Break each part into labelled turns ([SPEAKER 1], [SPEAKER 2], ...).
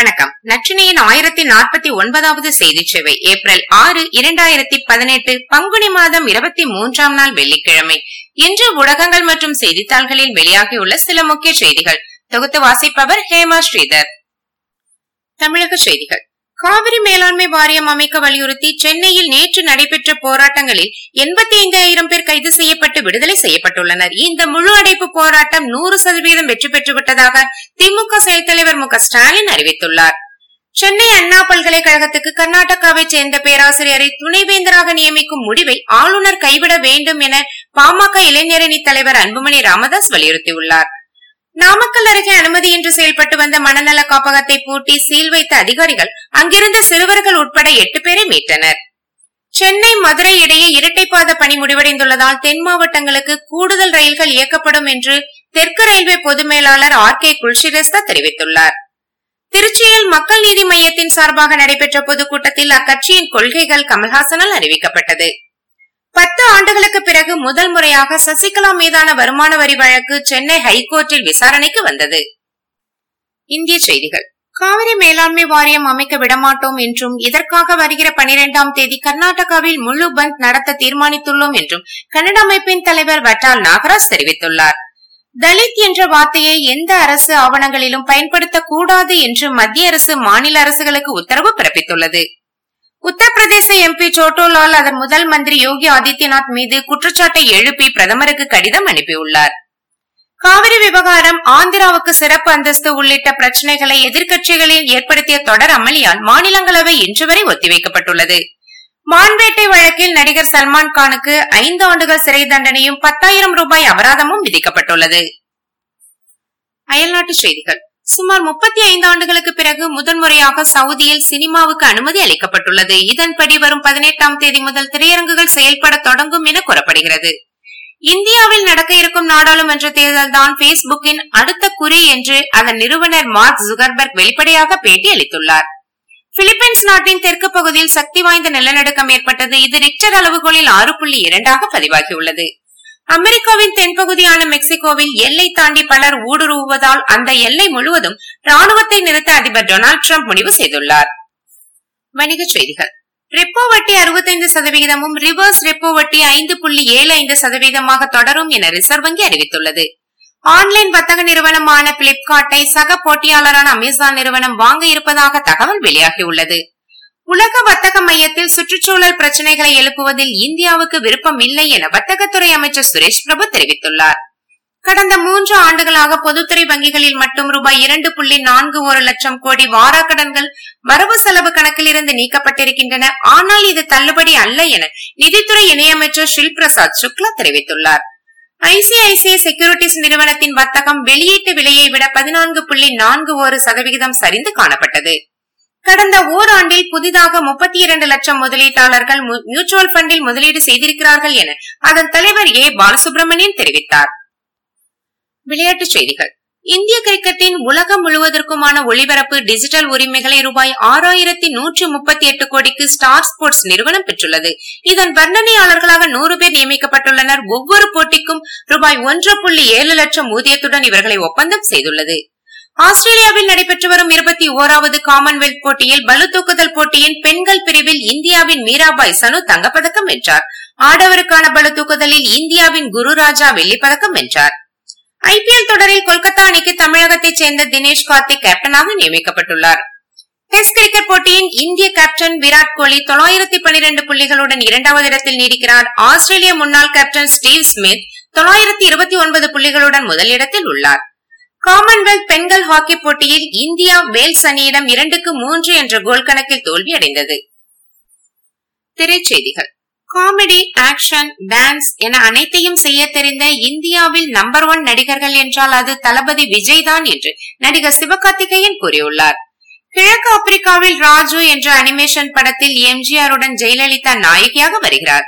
[SPEAKER 1] வணக்கம். நற்றினியின் ஆயிரத்தி நாற்பத்தி ஒன்பதாவது செய்தி சேவை ஏப்ரல் ஆறு இரண்டாயிரத்தி பதினெட்டு பங்குனி மாதம் இருபத்தி மூன்றாம் நாள் வெள்ளிக்கிழமை. இன்று ஊடகங்கள் மற்றும் செய்தித்தாள்களில் வெளியாகியுள்ள சில முக்கிய செய்திகள். தொகுத்து வாசிப்பவர் ஹேமா ஸ்ரீதர். தமிழக செய்திகள். காவிரி மேலாண்மை வாரியம் அமைக்க வலியுறுத்தி சென்னையில் நேற்று நடைபெற்ற போராட்டங்களில் எண்பத்தி ஐந்தாயிரம் பேர் கைது செய்யப்பட்டு விடுதலை செய்யப்பட்டுள்ளனர். இந்த முழு அடைப்பு போராட்டம் நூறு சதவீதம் வெற்றி பெற்று விட்டதாக திமுக செயல் தலைவர் மு ஸ்டாலின் அறிவித்துள்ளார். சென்னை அண்ணா பல்கலைக்கழகத்துக்கு கர்நாடகாவை சேர்ந்த பேராசிரியரை துணைவேந்தராக நியமிக்கும் முடிவை ஆளுநர் கைவிட வேண்டும் என பாமக இளைஞரணி தலைவர் அன்புமணி ராமதாஸ் வலியுறுத்தியுள்ளார். நாமக்கல் அருகே அனுமதியின்றி செயல்பட்டு வந்த மனநல காப்பகத்தை பூட்டி சீல் வைத்த அதிகாரிகள் அங்கிருந்த சிறுவர்கள் உட்பட எட்டு பேரை மீட்டனர். சென்னை மதுரை இடையே இரட்டைப்பாத பணி முடிவடைந்துள்ளதால் தென் மாவட்டங்களுக்கு கூடுதல் ரயில்கள் இயக்கப்படும் என்று தெற்கு ரயில்வே பொது மேலாளர் ஆர் கே குல்ஷிரஸ்தா தெரிவித்துள்ளார். திருச்சியில் மக்கள் நீதி மையத்தின் சார்பாக நடைபெற்ற பொதுக்கூட்டத்தில் அக்கட்சியின் கொள்கைகள் கமல்ஹாசனால் அறிவிக்கப்பட்டது. பத்து ஆண்டுகளுக்கு பிறகு முதல் முறையாக சசிகலா மீதான வருமான வரி வழக்கு சென்னை ஹைகோர்ட்டில் விசாரணைக்கு வந்தது. இந்திய செய்திகள். காவிரி மேலாண்மை வாரியம் அமைக்க விடமாட்டோம் என்றும் இதற்காக வருகிற பனிரெண்டாம் தேதி கர்நாடகாவில் முழு பந்த் நடத்த தீர்மானித்துள்ளோம் என்றும் கன்னட அமைப்பின் தலைவர் வட்டால் நாகராஜ் தெரிவித்துள்ளார். தலித் என்ற வார்த்தையை எந்த அரசு ஆவணங்களிலும் பயன்படுத்தக்கூடாது என்று மத்திய அரசு மாநில அரசுகளுக்கு உத்தரவு பிறப்பித்துள்ளது. உத்தரப்பிரதேச எம்பி சோட்டோலால் அதன் முதல் மந்திரி யோகி ஆதித்யநாத் மீது குற்றச்சாட்டை எழுப்பி பிரதமருக்கு கடிதம் அனுப்பியுள்ளார். காவிரி விவகாரம் ஆந்திராவுக்கு சிறப்பு அந்தஸ்து உள்ளிட்ட பிரச்சனைகளை எதிர்க்கட்சிகளில் ஏற்படுத்திய தொடர் அமளியால் மாநிலங்களவை இன்று வரை ஒத்திவைக்கப்பட்டுள்ளது. மான்வேட்டை வழக்கில் நடிகர் சல்மான் கானுக்கு ஐந்து ஆண்டுகள் சிறை தண்டனையும் பத்தாயிரம் ரூபாய் அபராதமும் விதிக்கப்பட்டுள்ளது. அயல்நாட்டு செய்திகள். சுமார் முப்பத்தி ஐந்து ஆண்டுகளுக்கு பிறகு முதன்முறையாக சவுதியில் சினிமாவுக்கு அனுமதி அளிக்கப்பட்டுள்ளது. இதன்படி வரும் பதினெட்டாம் தேதி முதல் திரையரங்குகள் செயல்பட தொடங்கும் என கூறப்படுகிறது. இந்தியாவில் நடக்க இருக்கும் நாடாளுமன்ற தேர்தல் தான் பேஸ்புக்கின் அடுத்த குறி என்று அதன் நிறுவனர் மார்க் ஜுகர்பர்க் வெளிப்படையாக பேட்டி அளித்துள்ளார். பிலிப்பைன்ஸ் நாட்டின் தெற்கு பகுதியில் சக்தி வாய்ந்த நிலநடுக்கம் ஏற்பட்டது. இது ரிக்டர் அளவுகோலில் ஆறு புள்ளி இரண்டாக பதிவாகியுள்ளது. அமெரிக்காவின் தென்பகுதியான மெக்சிகோவில் எல்லை தாண்டி பலர் ஊடுருவுவதால் அந்த எல்லை முழுவதும் ராணுவத்தை நிறுத்த அதிபர் டொனால்டு டிரம்ப் முடிவு செய்துள்ளார். வணிகச் செய்திகள். ரெப்போ வட்டி அறுபத்தைந்து சதவிகிதமும் ரிவர்ஸ் ரெப்போ வட்டி ஐந்து புள்ளி ஏழு ஐந்து சதவீதமாக தொடரும் என ரிசர்வ் வங்கி அறிவித்துள்ளது. ஆன்லைன் வர்த்தக நிறுவனமான பிளிப்கார்ட்டை சக போட்டியாளரான அமேசான் நிறுவனம் வாங்க இருப்பதாக தகவல் வெளியாகியுள்ளது. உலக வர்த்தக மையத்தில் சுற்றுச்சூழல் பிரச்சனைகளை எழுப்புவதில் இந்தியாவுக்கு விருப்பம் இல்லை என வர்த்தகத்துறை அமைச்சர் சுரேஷ் பிரபு தெரிவித்துள்ளார். கடந்த மூன்று ஆண்டுகளாக பொதுத்துறை வங்கிகளில் மட்டும் ரூபாய் இரண்டு புள்ளி நான்கு ஒரு லட்சம் கோடி வாராக்கடன்கள் வரவு செலவு கணக்கில் இருந்து நீக்கப்பட்டிருக்கின்றன. ஆனால் இது தள்ளுபடி அல்ல என நிதித்துறை இணையமைச்சர் ஷில் பிரசாத் சுக்லா தெரிவித்துள்ளார். ஐசிஐசிஐ செக்யூரிட்டிஸ் நிறுவனத்தின் வர்த்தகம் வெளியீட்டு விலையை விட பதினான்கு புள்ளி நான்கு ஒரு சதவிகிதம் சரிந்து காணப்பட்டது. கடந்த ஓராண்டில் புதிதாக முப்பத்தி இரண்டு லட்சம் முதலீட்டாளர்கள் மியூச்சுவல் பண்டில் முதலீடு செய்திருக்கிறார்கள் என அதன் தலைவர் ஏ. பாலசுப்ரமணியன் தெரிவித்தார். விளையாட்டுச் செய்திகள். இந்திய கிரிக்கெட்டின் உலகம் முழுவதற்குமான ஒளிபரப்பு டிஜிட்டல் உரிமைகளை ரூபாய் ஆறாயிரத்தி நூற்றி முப்பத்தி எட்டு கோடிக்கு ஸ்டார் ஸ்போர்ட்ஸ் நிறுவனம் பெற்றுள்ளது. இதன் வர்ணனையாளர்களாக நூறு பேர் நியமிக்கப்பட்டுள்ளனர். ஒவ்வொரு போட்டிக்கும் ரூபாய் ஒன்று புள்ளி ஏழு லட்சம் ஊதியத்துடன் இவர்களை ஒப்பந்தம் செய்துள்ளது. ஆஸ்திரேலியாவில் நடைபெற்று வரும் இருபத்தி ஓராவது காமன்வெல்த் போட்டியில் பளு தூக்குதல் போட்டியின் பெண்கள் பிரிவில் இந்தியாவின் மீராபாய் சனு தங்கப்பதக்கம் வென்றார். ஆடவருக்கான பலு தூக்குதலில் இந்தியாவின் குருராஜா வெள்ளிப்பதக்கம் வென்றார். ஐபிஎல் தொடரில் கொல்கத்தா அணிக்கு தமிழகத்தைச் சேர்ந்த தினேஷ் கார்த்திக் கேப்டனாக நியமிக்கப்பட்டுள்ளார். டெஸ்ட் கிரிக்கெட் போட்டியின் இந்திய கேப்டன் விராட் கோலி தொள்ளாயிரத்தி பனிரெண்டு புள்ளிகளுடன் இரண்டாவது இடத்தில் நீடிக்கிறார். ஆஸ்திரேலிய முன்னாள் கேப்டன் ஸ்டீவ் ஸ்மித் தொள்ளாயிரத்தி இருபத்தி ஒன்பது புள்ளிகளுடன் முதலிடத்தில் உள்ளார். காமன்வெல்த் பெண்கள் ஹாக்கி போட்டியில் இந்தியா வேல்ஸ் அணியிடம் இரண்டுக்கு மூன்று என்ற கோல் கணக்கில் தோல்வி அடைந்தது திரைச்செய்திகள். காமெடி ஆக்ஷன் டான்ஸ் என அனைத்தையும் செய்ய தெரிந்த இந்தியாவில் நம்பர் ஒன் நடிகர்கள் என்றால் அது தளபதி விஜய் தான் என்று நடிகர் சிவகார்த்திகேயன் கூறியுள்ளார். கிழக்கு ஆப்பிரிக்காவில் ராஜு என்ற அனிமேஷன் படத்தில் எம்ஜிஆருடன் ஜெயலலிதா நாயகியாக வருகிறார்.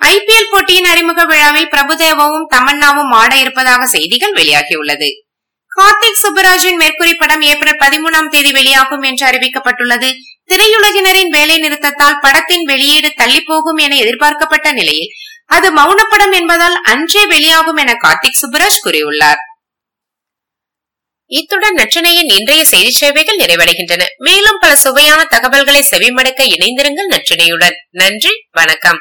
[SPEAKER 1] ஐபிஎல் போட்டியின் அறிமுக விழாவில் பிரபுதேவாவும் தமன்னாவும் ஆட இருப்பதாக செய்திகள் வெளியாகியுள்ளது. கார்த்திக் சுப்பராஜின் மேற்கூறி படம் ஏப்ரல் பதிமூணாம் தேதி வெளியாகும் என்று அறிவிக்கப்பட்டுள்ளது. திரையுலகினரின் வேலை நிறுத்தத்தால் படத்தின் வெளியீடு தள்ளி போகும் என எதிர்பார்க்கப்பட்ட நிலையில் அது மௌனப்படம் என்பதால் அன்றே வெளியாகும் என கார்த்திக் சுப்பராஜ் கூறியுள்ளார். இத்துடன் நற்றினையின் இன்றைய செய்தி சேவைகள் நிறைவடைகின்றன. மேலும் பல சுவையான தகவல்களை செவிமடுக்க இணைந்திருங்கள் நற்றினையுடன். நன்றி வணக்கம்.